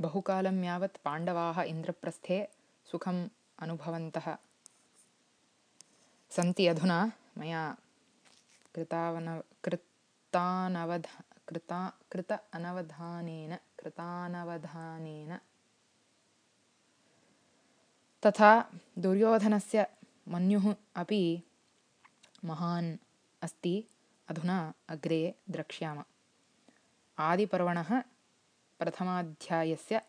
बहुकालं यावत् पाण्डवाः इन्द्रप्रस्थे सुखम् अनुभवन्तः। सन्ति अधुना मया कृतावन कृतानवध कृता कृत अनवधानेन कृतानवधानेन। तथा दुर्योधनस्य मन्युः अपि महान् अस्ति। अधुना अग्रे द्रक्ष्याम। आदिपर्वणः प्रथमाध्यायस्य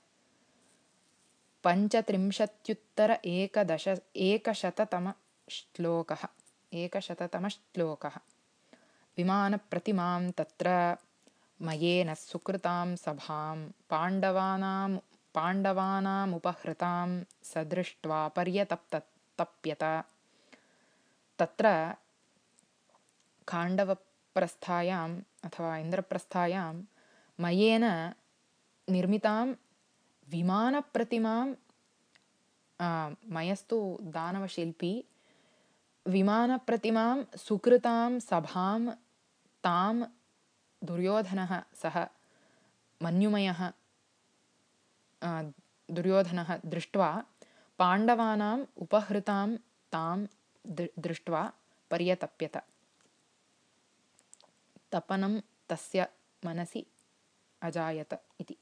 पञ्चत्रिंशत्युत्तर एकदश एकशततमश्लोकः एकशततमश्लोकः विमानप्रतिमां तत्र मयेन सुकृतां सभां पाण्डवानां पाण्डवानामुपहृतां स दृष्ट्वा पर्यतप्यत तत्र खाण्डवप्रस्थायाम् अथवा इन्द्रप्रस्थायां मयेन निर्मितां विमानप्रतिमां मयस्तु दानवशिल्पी विमानप्रतिमां सुकृतां सभां तां दुर्योधनः सः मन्युमयः दुर्योधनः दृष्ट्वा पाण्डवानाम् उपहृतां तां दृष्ट्वा पर्यतप्यत। तपनं तस्य मनसि अजायत इति